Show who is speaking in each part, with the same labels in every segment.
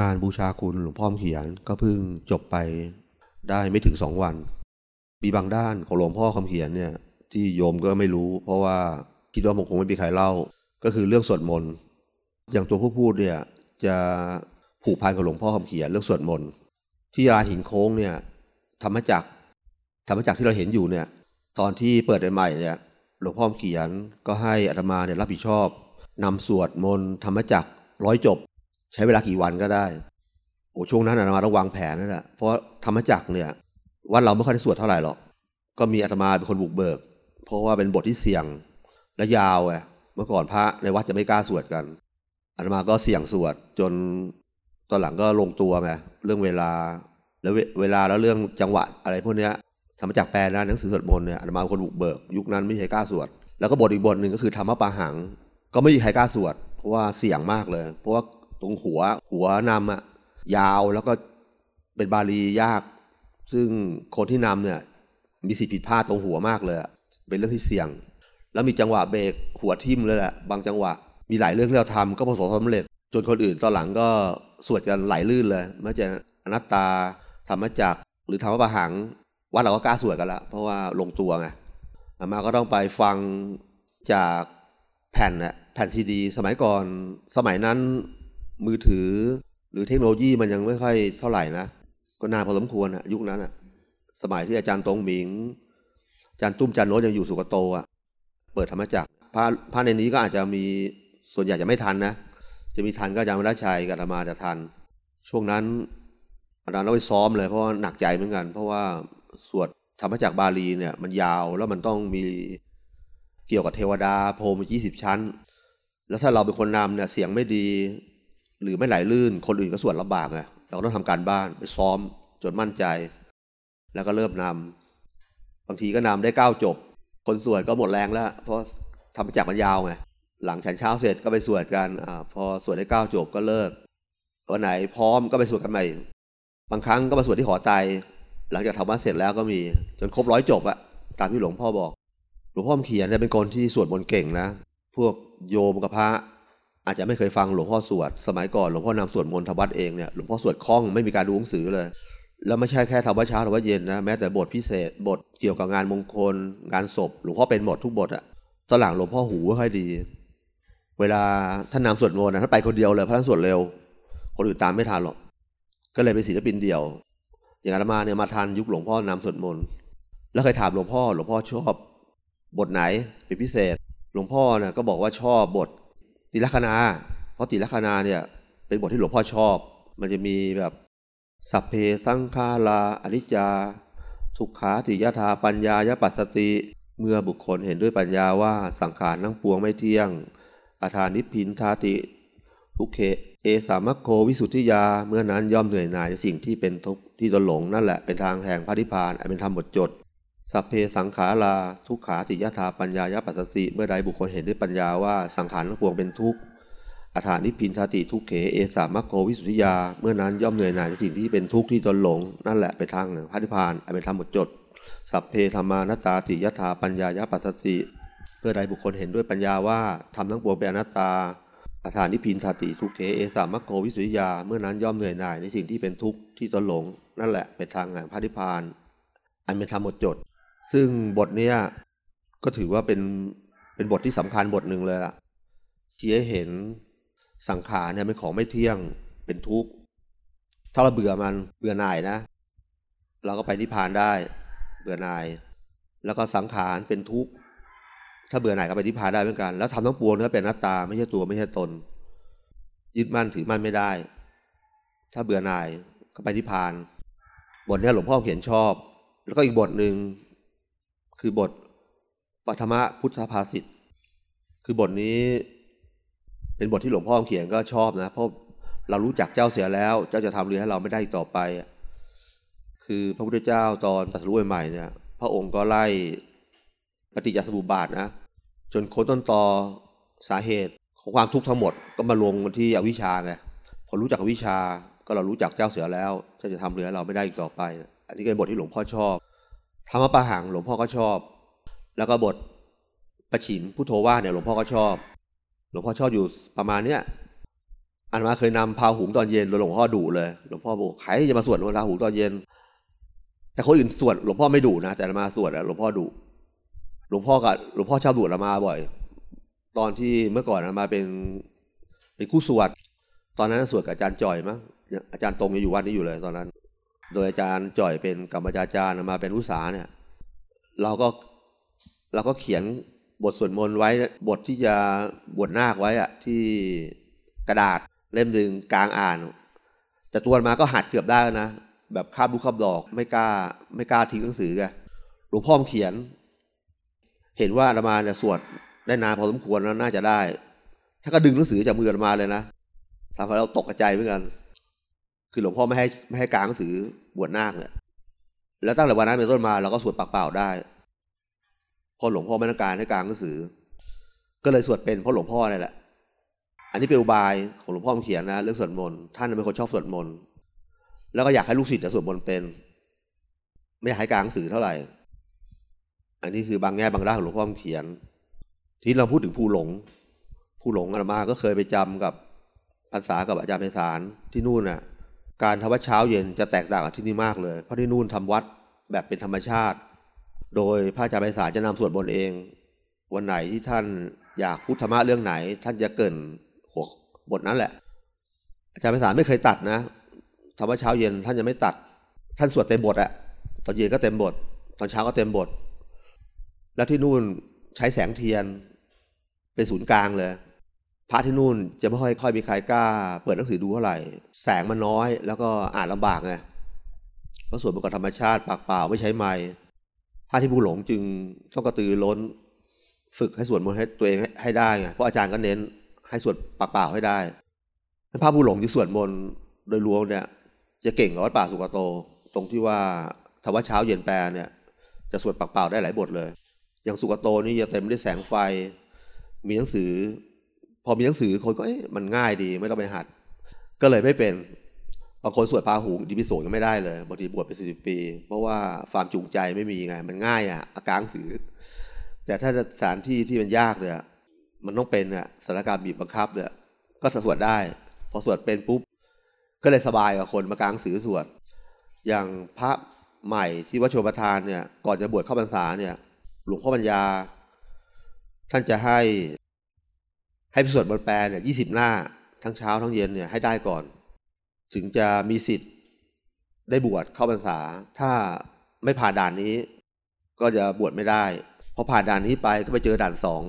Speaker 1: งานบูชาคุณหลวงพ่อเขียนก็เพิ่งจบไปได้ไม่ถึงสองวัน มีบางด้านของหลวงพ่อคำเขียนเนี่ยที่โยมก็ไม่รู้ เพราะว่าคิดว่ามันคงไม่มีใครเล่า ก็คือเรื่องสวดมนต์อย่างตัวผู้พูดเนี่ยจะผูกพันกับหลวงพ่อคำเขียนเรื่องสวดมนต์ที่ลานหินโค้งเนี่ยธรรมจักรธรรมจักรที่เราเห็นอยู่เนี่ย ตอนที่เปิดใหม่เนี่ย หลวงพ่อคำเขียนก็ให้อาตมาเนี่ยรับผิดชอบนำสวดมนต์ธรรมจักรร้อยจบ ใช้เวลากี่วันก็ได้ โอ้ช่วงนั้นอาตมาต้องวางแผนนั่นแหละเพราะธรรมจักเนี่ยวัดเราไม่ค่อยได้สวดเท่าไหร่หรอก ก็มีอาตมาเป็นคนบุกเบิก เพราะว่าเป็นบทที่เสี่ยงและยาวไงเมื่อก่อนพระในวัดจะไม่กล้าสวดกันอาตมาก็เสี่ยงสวดจนตอนหลังก็ลงตัวไงเรื่องเวลาแล้วเวลาแล้วเรื่องจังหวะอะไรพวกเนี้ยธรรมจักแปลนะหนังสือสวดมนต์เนี่ยอาตมาคนบุกเบิก ยุคนั้นไม่ใช่กล้าสวด แล้วก็บทอีกบทหนึ่งก็คือธรรมปาหัง ก็ไม่มีใครกล้าสวด เพราะว่าเสี่ยงมากเลย เพราะว่า ตรงหัวหัวนำอะยาวแล้วก็เป็นบาลียาก ซึ่งคนที่นำเนี่ย มีสิทธิผิดพลาดตรงหัวมากเลยเป็นเรื่องที่เสี่ยง แล้วมีจังหวะเบรกหัวทิ่มเลยแหละบางจังหวะมีหลายเรื่องที่เราทำก็ประสบความสำเร็จ จนคนอื่นตอนหลังก็สวดกันไหลลื่นเลยไม่ว่าจะอนัตตาธรรมจักรหรือธรรมประหังวัดเราก็กล้าสวดกันล้วเพราะว่าลงตัวไงมาก็ต้องไปฟังจากแผ่นน่ะแผ่นซีดี สมัยก่อนสมัยนั้น มือถือ หรือเทคโนโลยีมันยังไม่ค่อยเท่าไหร่นะ ก็นานพอสมควรอะยุคนั้นอะสมัยที่อาจารย์ตงหมิง อาจารย์ตุ้มอาจารย์โน้ตยังอยู่สุกโตอะเปิดธรรมจักรพระพระในนี้ก็อาจจะมีส่วนใหญ่จะไม่ทันนะ จะมีทันก็อาจารย์วรชัยกับธรรมาจะทัน ช่วงนั้นอาจารย์ต้องไปซ้อมเลยเพราะว่าหนักใจเหมือนกัน เพราะว่าสวดธรรมจักรบาลีเนี่ยมันยาวแล้วมันต้องมีเกี่ยวกับเทวดา โพมยี่สิบชั้น แล้วถ้าเราเป็นคนนำเนี่ยเสียงไม่ดี หรือไม่ไหลลื่น คนอื่นก็สวดลำบากไงเราต้องทำการบ้านไปซ้อมจนมั่นใจ แล้วก็เริ่มนำบางทีก็นำได้เก้าจบ คนสวดก็หมดแรงแล้ว เพราะธรรมจักมันยาวไงหลังฉันเช้าเสร็จก็ไปสวดกันอพอสวดได้เก้าจบก็เลิกวันไหนพร้อมก็ไปสวดกันใหม่ บางครั้งก็มาสวดที่หอไตหลังจากทำวัดเสร็จแล้วก็มีจนครบร้อยจบอะตามที่หลวงพ่อบอก หลวงพ่อเขียนเนี่ยเป็นคนที่สวดมนต์เก่งนะ พวกโยมกับพระ อาจจะไม่เคยฟังหลวงพ่อสวด สมัยก่อนหลวงพ่อนำสวดมนต์ทวัดเองเนี่ยหลวงพ่อสวดคล่องไม่มีการดูหนังสือเลย แล้วไม่ใช่แค่ทำวัดเช้าทำวัดเย็นนะแม้แต่บทพิเศษบทเกี่ยวกับงานมงคล งานศพหลวงพ่อเป็นหมดทุกบทอะตอนหลังหลวงพ่อหูไม่ค่อยดี เวลาท่านนำสวดมนต์นะท่านไปคนเดียวเลยเพราะท่านสวดเร็ว คนอื่นตามไม่ทันหรอกก็เลยเป็นศิลปินเดียว อย่างอาตมาเนี่ยมาทันยุคหลวงพ่อนำสวดมนต์แล้วเคยถามหลวงพ่อหลวงพ่อชอบบทไหนเป็นพิเศษ หลวงพ่อเนี่ยก็บอกว่าชอบบท ติลัคนาเพราะติลัคนาเนี่ยเป็นบทที่หลวงพ่อชอบ มันจะมีแบบสัพเพสังขาราอนิจจาทุกขาติยธาปัญญายปัสสติเมื่อบุคคลเห็นด้วยปัญญาว่าสังขารทั้งปวงไม่เที่ยง อาธานิพินทาติทุกเขเอสามัคโควิสุทธิยาเมื่อนั้นย่อมเหนื่อยหน่ายในสิ่งที่เป็นทุกข์ที่ตนหลงนั่นแหละเป็นทางแห่งพระนิพพานอันเป็นธรรมบทจด สัพเพสังขาราทุกขาติยธาปัญญายปัสสติเมื่อใดบุคคลเห็นด้วยปัญญาว่าสังขารทั้งปวงเป็นทุกข์อาถานิพินทติทุกเขเอสามัคโควิสุทธิยา เมื่อนั้นย่อมเหนื่อยหน่ายในสิ่งที่เป็นทุกข์ที่ตนหลง นั่นแหละเป็นทางแห่งพระนิพพานอันเป็นธรรมบทจด สัพเพธรรมานตาติยธาปัญญายปัสสติเพื่อใดบุคคลเห็นด้วยปัญญาว่าทำทั้งปวงเป็นอนัตตาอาถานิพินทติทุกเขเอสามัคโควิสุทธิยา เมื่อนั้นย่อมเหนื่อยหน่ายในสิ่งที่เป็นทุกข์ที่ตนหลง นั่นแหละเป็นทางพระนิพพานอันเป็นธรรมบทจด ซึ่งบทเนี้ยก็ถือว่าเป็นเป็นบทที่สำคัญบทหนึ่งเลยล่ะชี้ให้เห็นสังขารเนี่ยเป็นของไม่เที่ยงเป็นทุกข์ถ้าเราเบื่อมันเบื่อหน่ายนะ เราก็ไปนิพพานได้ เบื่อหน่าย แล้วก็สังขารเป็นทุกข์ถ้าเบื่อหน่ายก็ไปนิพพานได้เหมือนกัน แล้วทำทั้งปวงก็เป็นหน้าตา ไม่ใช่ตัวไม่ใช่ตน ยึดมั่นถือมั่นไม่ได้ ถ้าเบื่อหน่ายก็ไปนิพพาน บทนี้หลวงพ่อเขียนชอบ แล้วก็อีกบทหนึ่ง คือบทปัทมะพุทธภาษิตคือบทนี้เป็นบทที่หลวงพ่อเขียนก็ชอบนะเพราะเรารู้จักเจ้าเสียแล้ว เจ้าจะทำเรือให้เราไม่ได้ต่อไป คือพระพุทธเจ้าตอนตรัสรู้ใหม่เนี่ย พระองค์ก็ไล่ปฏิจจสมุปบาทนะ จนค้นต้นตอสาเหตุของความทุกข์ทั้งหมดก็มาลงที่อวิชชาไงพอรู้จักอวิชชาก็เรารู้จักเจ้าเสือแล้ว เจ้าจะทำเรือให้เราไม่ได้อีกต่อไป อันนี้เป็นบทที่หลวงพ่อชอบ ธรรมปะหังหลวงพ่อก็ชอบ แล้วก็บทประชิมพุทโธว่าเนี่ยหลวงพ่อก็ชอบ หลวงพ่อชอบอยู่ประมาณเนี้ยอันมาเคยนำพาหุงตอนเย็นหลวงพ่อดุเลย หลวงพ่อบอกใครจะมาสวดพาหุงตอนเย็น แต่คนอื่นสวดหลวงพ่อไม่ดุนะแต่มาสวดหลวงพ่อดุหลวงพ่อกับหลวงพ่อชอบดุละมาบ่อย ตอนที่เมื่อก่อนมาเป็นเป็นคู่สวด ตอนนั้นสวดกับอาจารย์จ่อยมั้งอาจารย์ตรงยังอยู่วัดนี้อยู่เลยตอนนั้น โดยอาจารย์จ่อยเป็นกรรมจารย์มาเป็นอุษาเนี่ย เราก็เราก็เขียนบทสวดมนต์ไว้บทที่จะบทนาคไว้อะที่กระดาษเล่มหนึ่งกลางอ่าน แต่ตัวมาก็หัดเกือบได้นะแบบคาบลูกคาบดอกไม่กล้า ไม่กล้าทิ้งหนังสือไงหลวงพ่อเขียน เห็นว่าอาตมาเนี่ยสวดได้นานพอสมควรแล้วน่าจะได้ ถ้าก็ดึงหนังสือจากมืออาตมาเลยนะทำให้เราตกใจเหมือนกัน คือหลวงพ่อไม่ให้ไม่ให้กลางหนังสือบวชนาคเนี่ยแล้วตั้งแต่วันนั้นเป็นต้นมาเราก็สวดปากเปล่าได้พอหลวงพ่อไม่ต้องการให้กลางหนังสือ ก็เลยสวดเป็นเพราะหลวงพ่อนี่แหละอันนี้เป็นอุบายของหลวงพ่อเขียนนะเรื่องสวดมนต์ท่านเป็นคนชอบสวดมนต์แล้วก็อยากให้ลูกศิษย์สวดมนต์เป็น ไม่อยากให้กลางหนังสือเท่าไหร่ อันนี้คือบางแง่บางด้านของหลวงพ่อเขียน ที่เราพูดถึงผู้หลงผู้หลงอาตมาก็เคยไปจำกับภาษากับอาจารย์ไพศาลที่นู่นน่ะ การทำวัดเช้าเย็นจะแตกต่างกับที่นี่มากเลย เพราะที่นู่นทำวัดแบบเป็นธรรมชาติ โดยพระอาจารย์ไพศาลจะนำสวดบนเอง วันไหนที่ท่านอยากพูดธรรมะเรื่องไหน ท่านจะเกินหัวบทนั้นแหละ อาจารย์ไพศาลไม่เคยตัดนะธรรมะเช้าเย็นท่านจะไม่ตัด ท่านสวดเต็มบทอะตอนเย็นก็เต็มบท ตอนเช้าก็เต็มบท แล้วที่นู่นใช้แสงเทียนเป็นศูนย์กลางเลย พระที่นู่นจะไม่ค่อยค่อยมีใครกล้า เปิดหนังสือดูเท่าไหร่ แสงมันน้อย แล้วก็อ่านลำบากไงเพราะสวดเป็นกับธรรมชาติปากเปล่าไม่ใช้ไม้พระที่ผู้หลงจึงต้องกระตือร้น ฝึกให้สวดมนต์ให้ตัวเองให้ได้ไงเพราะอาจารย์ก็เน้นให้สวดปากเปล่าให้ได้พระผู้หลงที่สวดมนต์โดยรวมเนี่ย จะเก่งกว่าวัดป่าสุกโต ตรงที่ว่าธรรมะเช้าเย็นแปลเนี่ย จะสวดปากเปล่าได้หลายบทเลย อย่างสุกโตนี่จะเต็มด้วยแสงไฟ มีหนังสือ พอมีหนังสือคนก็เอ๊ะมันง่ายดีไม่ต้องไปหัด ก็เลยไม่เป็นบางคนสวดพาหูดิพิโสยังไม่ได้เลยบางทีบวชไปสิบปี เพราะว่าความจูงใจไม่มีไง มันง่ายอะอาการสือ แต่ถ้าสถานที่ที่มันยากเนี่ยมันต้องเป็นอะสถานการณ์บีบบังคับเนี่ยก็สวดได้ พอสวดเป็นปุ๊บ ก็เลยสบายกับคนมากางสือสวด อย่างพระใหม่ที่วัดโชประทานเนี่ย ก่อนจะบวชเข้าพรรษาเนี่ย หลวงพ่อปัญญา ท่านจะให้ ให้พิสวดบนแปลเนี่ยยี่สิบหน้า ทั้งเช้าทั้งเย็นเนี่ยให้ได้ก่อน ถึงจะมีสิทธิ์ได้บวชเข้าพรรษา ถ้าไม่ผ่านด่านนี้ ก็จะบวชไม่ได้พอผ่านด่านนี้ไปก็ไปเจอด่านสอง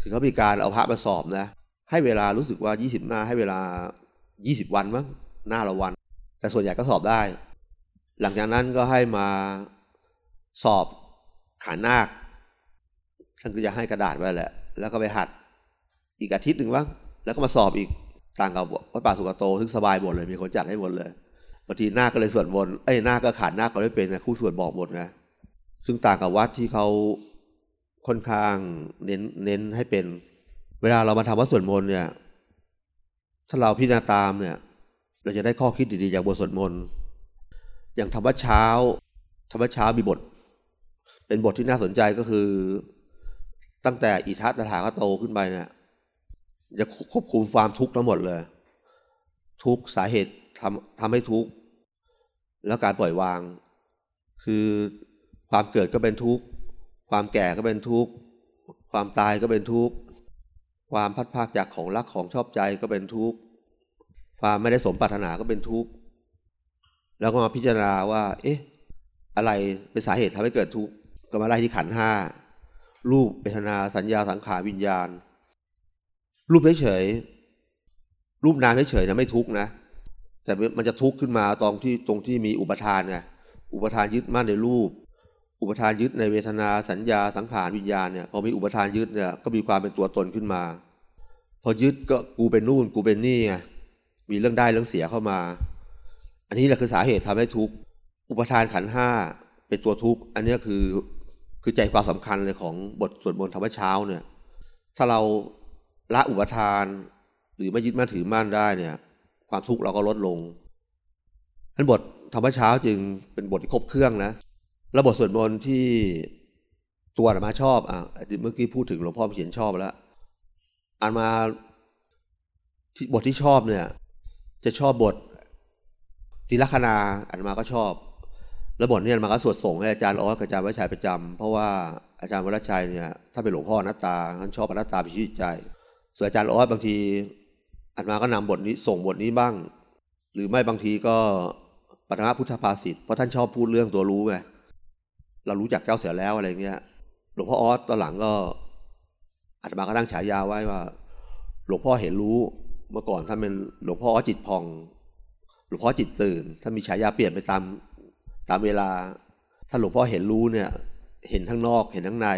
Speaker 1: คือเขามีการเอาพระมาสอบนะให้เวลารู้สึกว่ายี่สิบหน้าให้เวลายี่สิบวันมั้งหน้าละวัน แต่ส่วนใหญ่ก็สอบได้ หลังจากนั้นก็ให้มาสอบขานนาคท่านก็จะให้กระดาษไว้แหละ แล้วก็ไปหัด อีกอาทิตย์หนึ่งบ้างแล้วก็มาสอบอีกต่างกับวัดป่าสุกโตซึ่งสบายหมดเลยมีคนจัดให้หมดเลยบางทีหน้าก็เลยสวดมนต์ไอ้ยหน้าก็ขาดหน้าก็ไม่เป็นนะคู่สวดบอกหมดนะซึ่งต่างกับวัดที่เขาค่อนข้างเน้นเน้นให้เป็น เวลาเรามาทำวัดสวดมนต์เนี่ย ถ้าเราพิจารณาตามเนี่ย เราจะได้ข้อคิดดีๆจากบทสวดมนต์อย่างธรรมวัดเช้าธรรมวัดเช้ามีบท เป็นบทที่น่าสนใจก็คือ ตั้งแต่อิทัตถาคโตขึ้นไปเนี่ย จะควบคุมความทุกข์ทั้งหมดเลย ทุกสาเหตุทำทำให้ทุกข์แล้วการปล่อยวาง คือความเกิดก็เป็นทุกข์ความแก่ก็เป็นทุกข์ความตายก็เป็นทุกข์ความพัดภาคจากของรักของชอบใจก็เป็นทุกข์ความไม่ได้สมปรารถนาก็เป็นทุกข์แล้วก็มาพิจารณาว่า เอ๊ะ อะไรเป็นสาเหตุทำให้เกิดทุกข์ก็มาไล่ที่ขันห้ารูปเวทนาสัญญาสังขารวิญญาณ รูปเฉยๆรูปนามเฉยๆนะไม่ทุกนะ แต่มันจะทุกขึ้นมาตรงที่ตรงที่มีอุปทานไงอุปทานยึดมั่นในรูป อุปทานยึดในเวทนาสัญญาสังขารวิญญาณเนี่ยพอมีอุปทานยึดเนี่ยก็มีความเป็นตัวตนขึ้นมา พอยึดก็กูเป็นนู่นกูเป็นนี่ไงมีเรื่องได้เรื่องเสียเข้ามา อันนี้แหละคือสาเหตุทำให้ทุกข์อุปทานขันห้าเป็นตัวทุกข์อันนี้คือคือใจความสำคัญเลยของบทสวดมนต์ธรรมเช้าเนี่ยถ้าเรา ละอุปทาน หรือไม่ยึดมั่นถือมั่นได้เนี่ย ความทุกข์เราก็ลดลงท่านบทธรรมเช้าจึงเป็นบทที่ครบเครื่องนะแล้วบสวดมนต์ที่ตัวอามาชอบอะเมื่อกี้พูดถึงหลวงพ่อเขียนชอบแล้วอ่านมาบทที่ชอบเนี่ย จะชอบบทติลัคนาอันมาก็ชอบ แล้วบทเนี่ยมาก็สวดส่งให้อาจารย์ออสกับอาจารย์วัชชัยประจำเพราะว่าอาจารย์วัชชัยเนี่ยถ้าเป็นหลวงพ่อนัตตาท่านชอบอนัตตาเป็นชีวิตใจ ส่วนอาจารย์ออสบางทีอันมาก็นำบทนี้ส่งบทนี้บ้าง หรือไม่บางทีก็ปฐมพุทธภาษิตเพราะท่านชอบพูดเรื่องตัวรู้ไงเรารู้จักเจ้าเสือแล้วอะไรเงี้ยหลวงพ่อออสตอนหลังก็อาตมาก็ตั้งฉายาไว้ว่า หลวงพ่อเห็นรู้เมื่อก่อนท่านเป็นหลวงพ่อออสจิตพอง หลวงพ่อจิตตื่นถ้ามีฉายาเปลี่ยนไปตามตามเวลา ถ้าหลวงพ่อเห็นรู้เนี่ย เห็นทั้งนอกเห็นทั้งใน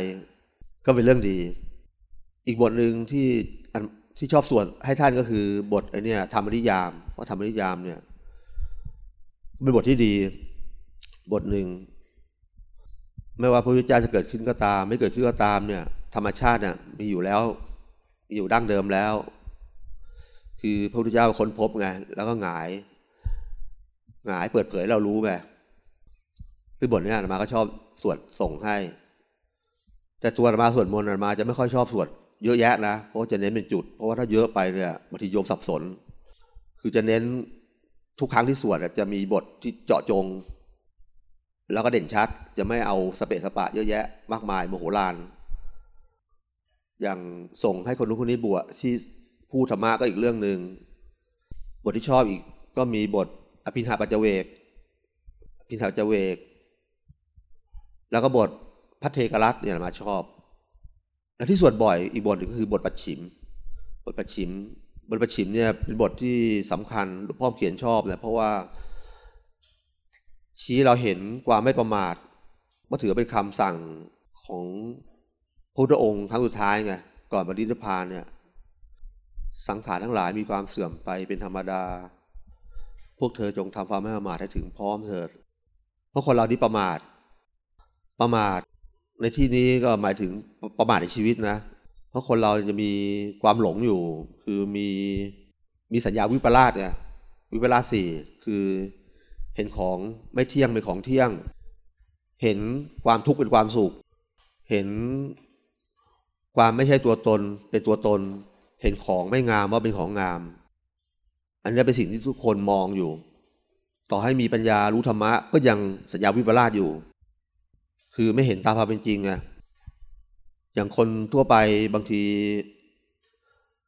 Speaker 1: ก็เป็นเรื่องดี อีกบทหนึ่งที่ ที่ชอบสวดให้ท่านก็คือบทไอเนี่ยธรรมนิยามเพราะธรรมนิยามเนี่ยเป็นบทที่ดี บทหนึ่งไม่ว่าพระพุทธเจ้าจะเกิดขึ้นก็ตาม ไม่เกิดขึ้นก็ตามเนี่ย ธรรมชาติเนี่ยมีอยู่แล้วมีอยู่ดั้งเดิมแล้ว คือพระพุทธเจ้าค้นพบไงแล้วก็หงายหงายเปิดเผยเรารู้ไงซึ่งบทนี้อาตมาก็ชอบสวดส่งให้ แต่ตัวอาตมาสวดมนต์อาตมาจะไม่ค่อยชอบสวด เยอะแยะนะเพราะจะเน้นเป็นจุด เพราะว่าถ้าเยอะไปเนี่ยบางทีโยมสับสน คือจะเน้นทุกครั้งที่สวดจะมีบทที่เจาะจง แล้วก็เด่นชัด จะไม่เอาสเปะสปะเยอะแยะ มากมายโมโหลาน อย่างส่งให้คนนู้นคนนี้บวชที่พูดธรรมะก็อีกเรื่องหนึ่งบทที่ชอบอีกก็มีบทอภินหาปัจเวกอภินหาปัจเวก แล้วก็บทพัทเทกรัตเนี่ยมาชอบ และที่สวดบ่อยอีกบทหนึ่งก็คือบทปัจฉิม บทปัจฉิม บทปัจฉิมเนี่ยเป็นบทที่สำคัญหลวงพ่อเขียนชอบเลยเพราะว่า ชี้เราเห็นความไม่ประมาทว่าถือเป็นคำสั่งของพระพุทธองค์ทั้งสุดท้ายไงก่อนบริณิพานเนี่ย สังขารทั้งหลายมีความเสื่อมไปเป็นธรรมดา พวกเธอจงทำความไม่ประมาทให้ถึงพร้อมเถิดเพราะคนเรานี่ประมาท ประมาท ในที่นี้ก็หมายถึงประมาทในชีวิตนะ เพราะคนเราจะมีความหลงอยู่ คือมีมีสัญญาวิปลาสเนี่ยวิปลาสสี่คือเห็นของไม่เที่ยงเป็นของเที่ยง เห็นความทุกข์เป็นความสุข เห็นความไม่ใช่ตัวตนเป็นตัวตน เห็นของไม่งามว่าเป็นของงาม อันนี้เป็นสิ่งที่ทุกคนมองอยู่ ต่อให้มีปัญญารู้ธรรมะก็ยังสัญญาวิปลาสอยู่ คือไม่เห็นตามความเป็นจริงไงอย่างคนทั่วไปบางที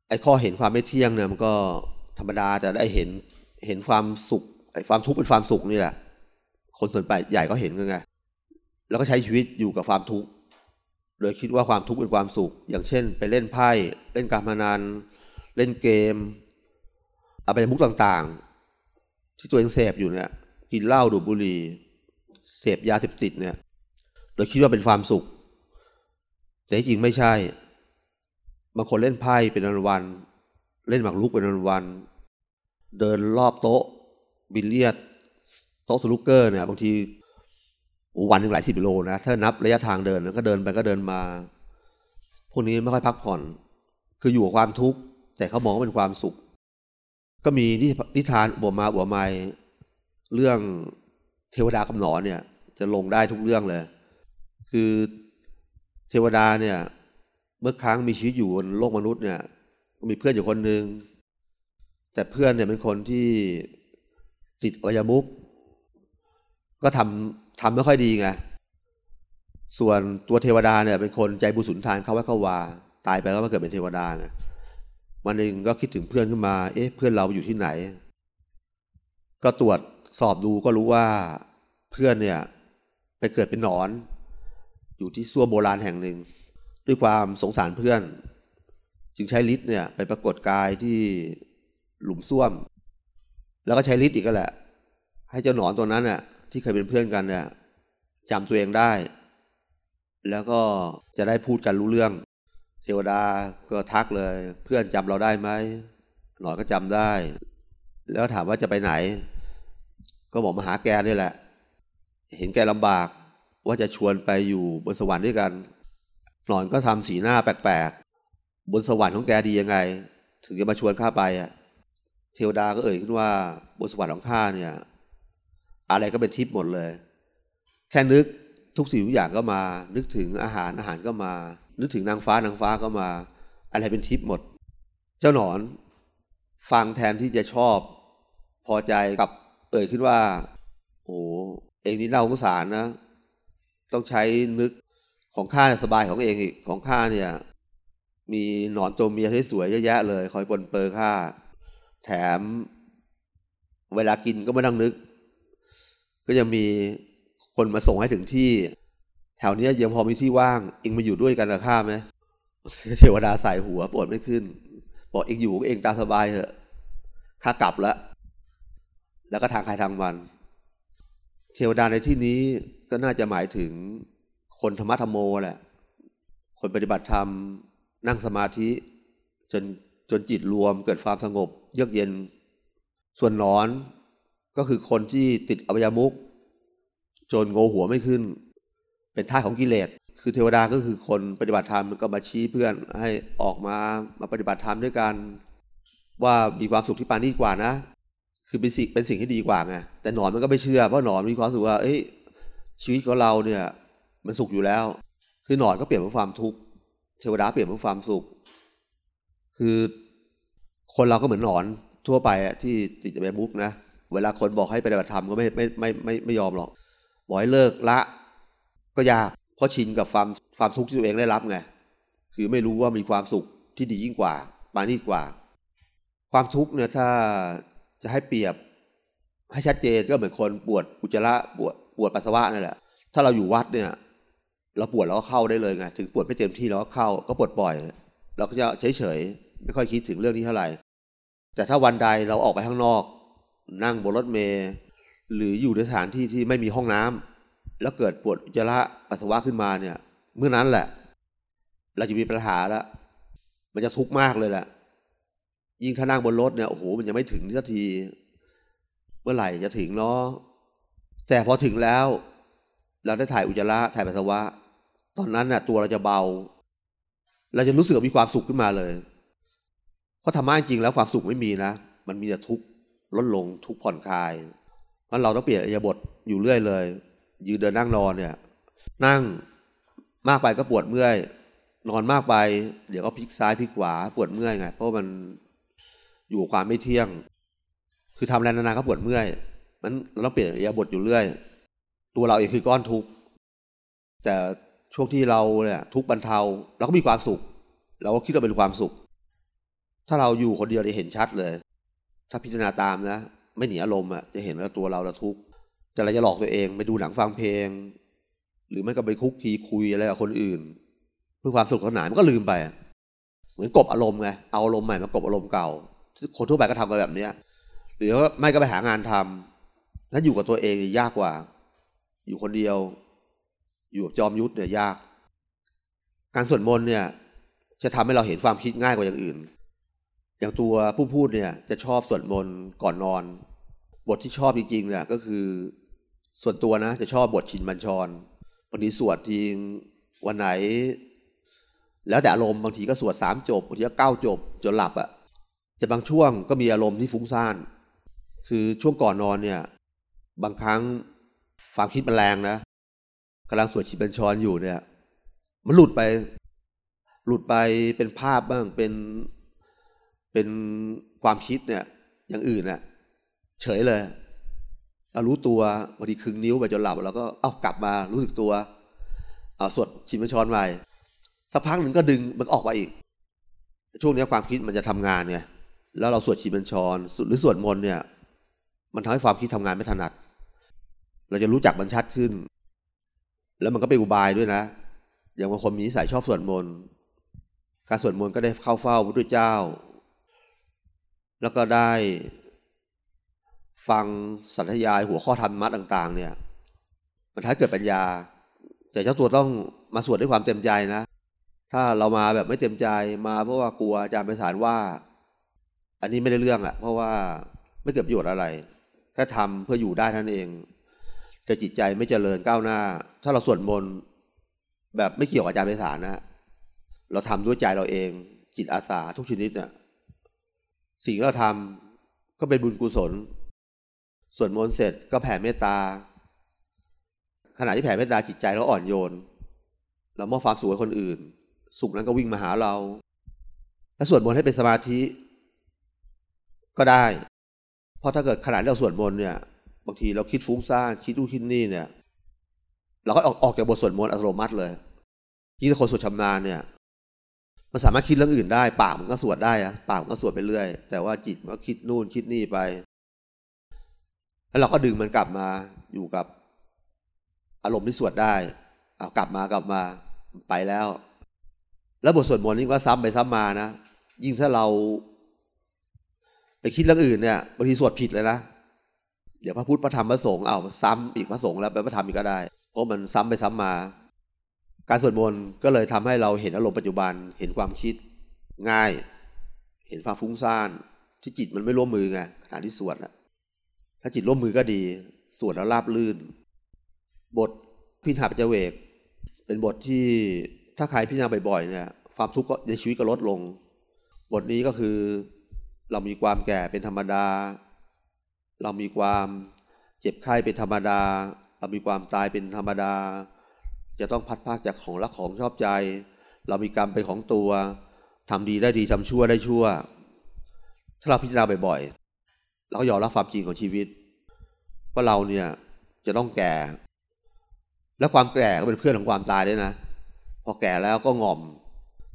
Speaker 1: ไอ้ข้อเห็นความไม่เที่ยงเนี่ยมันก็ธรรมดาแต่ได้เห็นเห็นความสุขไอ้ความทุกข์เป็นความสุขนี่แหละ คนส่วนใหญ่ก็เห็นกันไงแล้วก็ใช้ชีวิตอยู่กับความทุกข์โดยคิดว่าความทุกข์เป็นความสุข อย่างเช่น ไปเล่นไพ่เล่นการพนันเล่นเกมอาไปมุกต่างๆ ที่ตัวเองเสพอยู่เนี่ย กินเหล้าดูดบุหรี่เสพยาเสพติดเนี่ย โดยคิดว่าเป็นความสุข แต่จริงไม่ใช่ บางคนเล่นไพ่เป็นวันวันเล่นหมากรุกเป็นวันวันเดินรอบโต๊ะ บิลเลียด โต๊ะสนุกเกอร์เนี่ยบางทีวันหนึ่งหลายสิบกิโลนะ ถ้านับระยะทางเดินก็เดินไปก็เดินมา พวกนี้ไม่ค่อยพักผ่อน คืออยู่กับความทุกข์แต่เขามองว่าเป็นความสุข ก็มีนิทานบวมาบวไมเรื่องเทวดากับหนอเนี่ย จะลงได้ทุกเรื่องเลย คือเทวดาเนี่ย เมื่อครั้งมีชีวิตอยู่บนโลกมนุษย์เนี่ยมีเพื่อนอยู่คนหนึ่งแต่เพื่อนเนี่ยเป็นคนที่ติดอยมุก ก็ทำทำไม่ค่อยดีไงส่วนตัวเทวดาเนี่ยเป็นคนใจบุสุนทานเขาว่าเขาวา ตายไปก็มาเกิดเป็นเทวดาไงวันหนึ่งก็คิดถึงเพื่อนขึ้นมา เอ๊ะเพื่อนเราอยู่ที่ไหน ก็ตรวจสอบดูก็รู้ว่าเพื่อนเนี่ย ไปเกิดเป็นหนอน อยู่ที่ซัวโบราณแห่งหนึ่ง ด้วยความสงสารเพื่อน จึงใช้ลิ์เนี่ยไปปรากฏกายที่หลุมซ่วม แล้วก็ใช้ลิ์อีกก็แหละ ให้เจ้าหนอนตัวนั้นเนี่ยที่เคยเป็นเพื่อนกันเนี่ยจำตัวเองได้ แล้วก็จะได้พูดกันรู้เรื่อง เทวดาก็ทักเลย เพื่อนจำเราได้ไหมหนอนก็จำได้ แล้วถามว่าจะไปไหน ก็บอกมาหาแกนี่แหละ เห็นแกลำบาก ว่าจะชวนไปอยู่บนสวรรค์ด้วยกันหนอนก็ทำสีหน้าแปลกๆ บนสวรรค์ของแกดียังไง ถึงจะมาชวนข้าไปอะ เทวดาก็เอ่ยขึ้นว่าบนสวรรค์ของข้าเนี่ย อะไรก็เป็นทิพย์หมดเลย แค่นึกทุกสิ่งทุกอย่างก็มา นึกถึงอาหารอาหารก็มา นึกถึงนางฟ้านางฟ้าก็มา อะไรเป็นทิพย์หมด เจ้าหนอน ฟังแทนที่จะชอบ พอใจกับเอ่ยขึ้นว่า โอ้เองนี่น่าสงสารนะ ต้องใช้นึกของข้าสบายของเองอีกของข้าเนี่ย มีหนอนตัวเมียที่สวยเยอะแยะเลย คอยปนเปื้อข้าแถมเวลากินก็ไม่ต้องนึก ก็จะมีคนมาส่งให้ถึงที่ แถวนี้ยังพอมีที่ว่างเองมาอยู่ด้วยกันกับข้าไหมเทวดาใส่หัวปวดไม่ขึ้น บอกเองอยู่เองตาสบายเถอะข้ากลับแล้วแล้วก็ทางใครทางมัน เทวดาในที่นี้ก็น่าจะหมายถึงคนธรรมะธรรมโมแหละ คนปฏิบัติธรรม นั่งสมาธิ จนจนจิตรวมเกิดความสงบ เยือกเย็น ส่วนนอนก็คือคนที่ติดอบายมุกจนโงหัวไม่ขึ้น เป็นท่าของกิเลส คือเทวดาก็คือคนปฏิบัติธรรมก็มาชี้เพื่อนให้ออกมามาปฏิบัติธรรมด้วยกัน ว่ามีความสุขที่ปานนี้กว่านะ คือเป็นสิ่งเป็นสิ่งที่ดีกว่าไงแต่หนอนมันก็ไม่เชื่อเพราะหนอนมีความสุขว่าเอ้ยชีวิตของเราเนี่ย มันสุขอยู่แล้ว คือหนอนก็เปลี่ยนเป็นความทุกข์เทวดาเปลี่ยนเป็นความสุข คือคนเราก็เหมือนหนอนทั่วไปที่ติดแบบบุ๊กนะเวลาคนบอกให้ปฏิบัติธรรมก็ไม่ไม่ไม่ไม่ไม่ยอมหรอกบอกให้เลิกละ ก็ยากเพราะชินกับความความทุกข์ที่ตัวเองได้รับไงคือไม่รู้ว่ามีความสุขที่ดียิ่งกว่าปานี่กว่า ความทุกข์เนี่ยถ้า จะให้เปรียบ ให้ชัดเจนก็เหมือนคนปวดอุจจาระปวดปวดปัสสาวะนั่นแหละ ถ้าเราอยู่วัดเนี่ยเราปวดเราก็เข้าได้เลยไงถึงปวดไม่เต็มที่เราก็เข้าก็ปวดปล่อย เราก็จะเฉยเฉยไม่ค่อยคิดถึงเรื่องนี้เท่าไหร่ แต่ถ้าวันใดเราออกไปข้างนอก นั่งบนรถเมล์หรืออยู่ในสถานที่ที่ไม่มีห้องน้ำแล้วเกิดปวดอุจจาระปัสสาวะขึ้นมาเนี่ย เมื่อนั้นแหละ เราจะมีปัญหาแล้วมันจะทุกข์มากเลยแหละ ยิ่งถ้านั่งบนรถเนี่ยโอ้โหมันยังไม่ถึงสักที เมื่อไหร่จะถึงเนาะแต่พอถึงแล้ว เราได้ถ่ายอุจจาระถ่ายปัสสาวะ ตอนนั้นน่ะ ตัวเราจะเบา เราจะรู้สึกมีความสุขขึ้นมาเลยเพราะธรรมะจริงแล้วความสุขไม่มีนะมันมีแต่ทุกข์ลดลงทุกข์ผ่อนคลายเพราะเราต้องเปลี่ยนอิยาบทอยู่เรื่อยเลย ยืนเดินนั่งนอนเนี่ย นั่งมากไปก็ปวดเมื่อย นอนมากไป เดี๋ยวก็พลิกซ้ายพลิกขวาปวดเมื่อยไง เพราะมัน อยู่ความไม่เที่ยง คือทำอะไรนานๆก็ปวดเมื่อย มันเราต้องเปลี่ยนอิยาบทอยู่เรื่อย ตัวเราเองคือก้อนทุกข์แต่ช่วงที่เราเนี่ยทุกข์บรรเทาเราก็มีความสุข เราก็คิดว่าเป็นความสุข ถ้าเราอยู่คนเดียวจะเห็นชัดเลย ถ้าพิจารณาตามนะ ไม่หนีอารมณ์อะจะเห็นว่าตัวเราเราทุกข์แต่เราจะหลอกตัวเองไปดูหนังฟังเพลง หรือไม่ก็ไปคุกคีคุยอะไรกับคนอื่น เพื่อความสุขสนานมันก็ลืมไป เหมือนกบอารมณ์ไงเอาอารมณ์ใหม่มากบอารมณ์เก่า คนทั่วไปก็ทำกันแบบเนี้ยหรือว่าไม่ก็ไปหางานทำนั้นอยู่กับตัวเองยากกว่า อยู่คนเดียว อยู่กับจอมยุทธเนี่ยยาก การสวดมนต์เนี่ย จะทำให้เราเห็นความคิดง่ายกว่าอย่างอื่น อย่างตัวผู้พูดเนี่ย จะชอบสวดมนต์ก่อนนอน บทที่ชอบจริงๆเนี่ยก็คือ ส่วนตัวนะ จะชอบบทชินบัญชรบางทีสวดทีวันไหน แล้วแต่อารมณ์บางทีก็สวดสามจบบางทีก็เก้าจบจนหลับอะ่ะ จะบางช่วงก็มีอารมณ์ที่ฟุ้งซ่าน คือช่วงก่อนนอนเนี่ย บางครั้งความคิดมันแรงนะกำลังสวดชินบัญชรอยู่เนี่ย มันหลุดไป หลุดไปเป็นภาพบ้างเป็นเป็นความคิดเนี่ย อย่างอื่นเนี่ยเฉยเลยเรารู้ตัวบางทีคึงนิ้วไปจนหลับแล้วก็เอ้ากลับมารู้สึกตัวเอาสวดชินบัญชรใหม่สักพักหนึ่งก็ดึงมันออกมาอีก ช่วงนี้ความคิดมันจะทำงานไง แล้วเราสวดชินบัญชร หรือสวดมนต์เนี่ย มันทำให้ความคิดทำงานไม่ถนัด เราจะรู้จักมันชัดขึ้น แล้วมันก็เป็นอุบายด้วยนะ อย่างบางคนมีนิสัยชอบสวดมนต์การสวดมนต์ก็ได้เข้าเฝ้าพระพุทธเจ้า แล้วก็ได้ฟังสัทยายหัวข้อธรรมะต่าง ๆ เนี่ย มันท้ายเกิดปัญญา แต่เจ้าตัวต้องมาสวดด้วยความเต็มใจนะ ถ้าเรามาแบบไม่เต็มใจมาเพราะว่ากลัวอาจารย์ไปสารว่า อันนี้ไม่ได้เรื่องอะเพราะว่าไม่เกิดประโยชน์อะไร แค่ทำเพื่ออยู่ได้ท่านเอง แต่จิตใจไม่เจริญก้าวหน้า ถ้าเราสวดมนต์แบบไม่เกี่ยวกับอาจารย์ไปสารนะเราทำด้วยใจเราเอง จิตอาสาทุกชนิดเนี่ยสิ่งที่เราทำก็เป็นบุญกุศลสวดมนต์เสร็จก็แผ่เมตตา ขณะที่แผ่เมตตาจิตใจเราอ่อนโยน เรามอบความสุขให้คนอื่น สุขนั้นก็วิ่งมาหาเราถ้าสวดมนต์ให้เป็นสมาธิ ก็ได้ เพราะถ้าเกิดขณะเราสวดมนต์เนี่ย บางทีเราคิดฟุ้งซ่านคิดนู่นคิดนี่เนี่ย เราก็ออกออกจากบทสวดมนต์อัตโนมัติเลยยิ่งคนสวดชำนาญเนี่ยมันสามารถคิดเรื่องอื่นได้ปากมันก็สวดได้อะปากมันก็สวดไปเรื่อย แต่ว่าจิตมันก็คิดนู่นคิดนี่ไป แล้วเราก็ดึงมันกลับมาอยู่กับอารมณ์ที่สวดได้เอากลับมากลับมาไปแล้ว แล้วบทสวดมนต์นี่ก็ซ้ำไปซ้ำมานะยิ่งถ้าเรา ไปคิดเรื่องอื่นเนี่ยบางทีสวดผิดเลยนะเดี๋ยวพระพุทธพระธรรมพระสงฆ์เอาซ้ำอีกพระสงฆ์แล้วไปพระธรรมอีกก็ได้ เพราะมันซ้ำไปซ้ำมา การสวดมนต์ก็เลยทำให้เราเห็นอารมณ์ปัจจุบันเห็นความคิดง่าย เห็นความฟุ้งซ่านที่จิตมันไม่ร่วมมือไงขณะที่สวดอะถ้าจิตร่วมมือก็ดีสวดแล้วราบลื่น บทพิธาปจเวก เป็นบทที่ถ้าใครพิจารณาบ่อยๆเนี่ยความทุกข์ในชีวิตก็ลดลง บทนี้ก็คือ เรามีความแก่เป็นธรรมดา เรามีความเจ็บไข้เป็นธรรมดา เรามีความตายเป็นธรรมดา จะต้องพัดพากจากของรักของชอบใจ เรามีกรรมเป็นของตัวทำดีได้ดีทำชั่วได้ชั่ว ถ้าเราพิจารณาบ่อยๆ เราก็ยอมรับความจริงของชีวิตว่าเราเนี่ยจะต้องแก่ และความแก่ก็เป็นเพื่อนของความตายด้วยนะ พอแก่แล้วก็ง่อม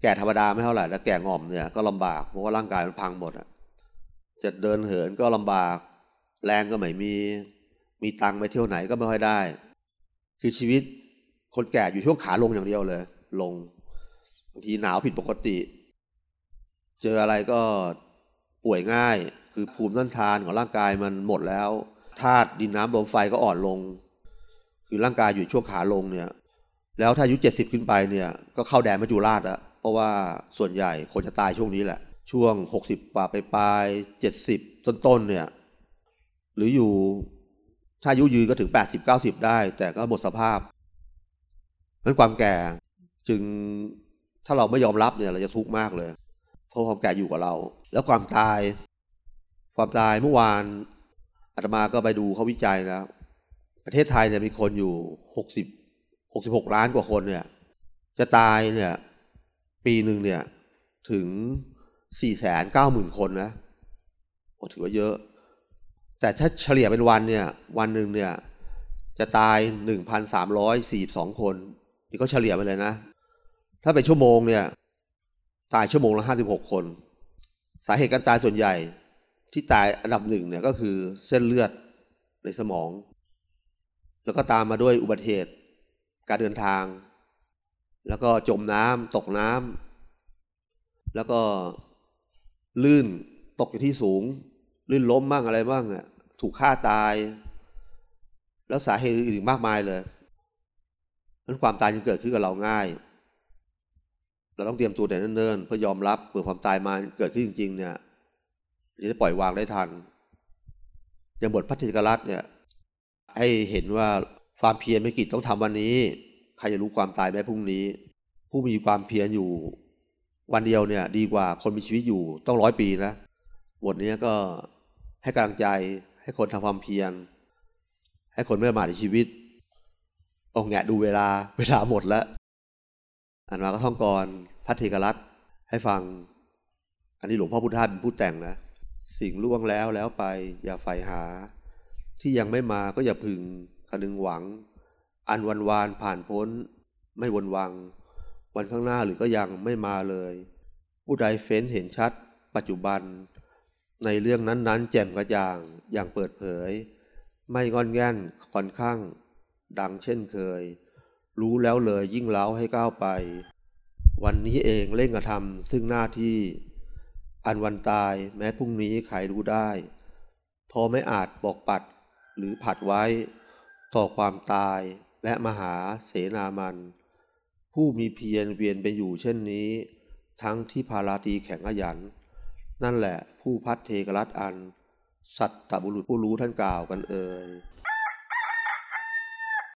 Speaker 1: แก่ธรรมดาไม่เท่าไหร่แล้วแก่ง่อมเนี่ยก็ลำบากเพราะว่าร่างกายมันพังหมดอะ จะเดินเหินก็ลำบาก แรงก็ไม่มี มีตังค์ไปเที่ยวไหนก็ไม่ค่อยได้ คือชีวิตคนแก่อยู่ช่วงขาลงอย่างเดียวเลย ลงบางทีหนาวผิดปกติ เจออะไรก็ป่วยง่าย คือภูมิต้านทานของร่างกายมันหมดแล้วธาตุดินน้ำลมไฟก็อ่อนลง คือร่างกายอยู่ช่วงขาลงเนี่ย แล้วถ้าอายุเจ็ดสิบขึ้นไปเนี่ย ก็เข้าแดนมัจจุราชอะเพราะว่าส่วนใหญ่คนจะตายช่วงนี้แหละ ช่วงหกสิบกว่าไปปลายเจ็ดสิบต้นๆเนี่ย หรืออยู่ถ้าอายุยืนก็ถึงแปดสิบเก้าสิบได้ แต่ก็หมดสภาพนั้นความแก่จึงถ้าเราไม่ยอมรับเนี่ยเราจะทุกข์มากเลย เพราะความแก่อยู่กับเรา แล้วความตาย ความตายเมื่อวานอาตมาก็ไปดูเขาวิจัยแล้ว ประเทศไทยเนี่ยมีคนอยู่หกสิบหกสิบหกล้านกว่าคนเนี่ย จะตายเนี่ย ปีหนึ่งเนี่ยถึง สี่แสนเก้าหมื่นคนนะโอ้ถือว่าเยอะ แต่ถ้าเฉลี่ยเป็นวันเนี่ย วันหนึ่งเนี่ย จะตายหนึ่งพันสามร้อยสี่สองคน นี่ก็เฉลี่ยไปเลยนะ ถ้าเป็นชั่วโมงเนี่ย ตายชั่วโมงละห้าสิบหกคน สาเหตุการตายส่วนใหญ่ ที่ตายอันดับหนึ่งเนี่ยก็คือเส้นเลือดในสมอง แล้วก็ตามมาด้วยอุบัติเหตุ การเดินทาง แล้วก็จมน้ำตกน้ำแล้วก็ ลื่นตกอยู่ที่สูง ลื่นล้มบ้างอะไรบ้างเนี่ยถูกฆ่าตาย แล้วสาเหตุอื่นมากมายเลยนั้นความตายจึงเกิดขึ้นกับเราง่าย เราต้องเตรียมตัวแต่เนิ่นๆเพื่อยอมรับเผื่อความตายมาเกิดขึ้นจริง ๆ เนี่ยจะได้ปล่อยวางได้ทันอย่างบทพัทธิกรัตเนี่ย ให้เห็นว่าความเพียรไม่กิจต้องทำวันนี้ ใครจะรู้ความตายแม้พรุ่งนี้ ผู้มีความเพียรอยู่ วันเดียวเนี่ยดีกว่าคนมีชีวิตอยู่ต้องร้อยปีนะบทนี้ก็ให้กำลังใจให้คนทำความเพียร ให้คนไม่ประมาทในชีวิตองแงะดูเวลาเวลาหมดแล้วอันมาก็ท่องกรพัทธิกรัตให้ฟัง อันนี้หลวงพ่อพุทธาเป็นผู้แต่งนะ สิ่งล่วงแล้วแล้วไป อย่าใฝ่หา ที่ยังไม่มาก็อย่าพึงคนึงหวัง อันวันวานผ่านพ้น ไม่วนวัง วันข้างหน้าหรือก็ยังไม่มาเลย ผู้ใดเฟ้นเห็นชัด ปัจจุบัน ในเรื่องนั้นๆ แจ่มกระจ่างอย่างเปิดเผย ไม่งอนแง่นค่อนข้าง ดังเช่นเคย รู้แล้วเลยยิ่งเล้าให้ก้าวไป วันนี้เองเร่งกระทำซึ่งหน้าที่ อันวันตายแม้พรุ่งนี้ใครรู้ได้ พอไม่อาจบอกปัดหรือผัดไว้ ต่อความตายและมหาเสนามัน ผู้มีเพียรเวียนไปอยู่เช่นนี้ ทั้งที่พาราตีแข็งขยัน นั่นแหละผู้พัดเทกรัตอัน สัตตบุรุษผู้รู้ท่านกล่าวกันเอ่ย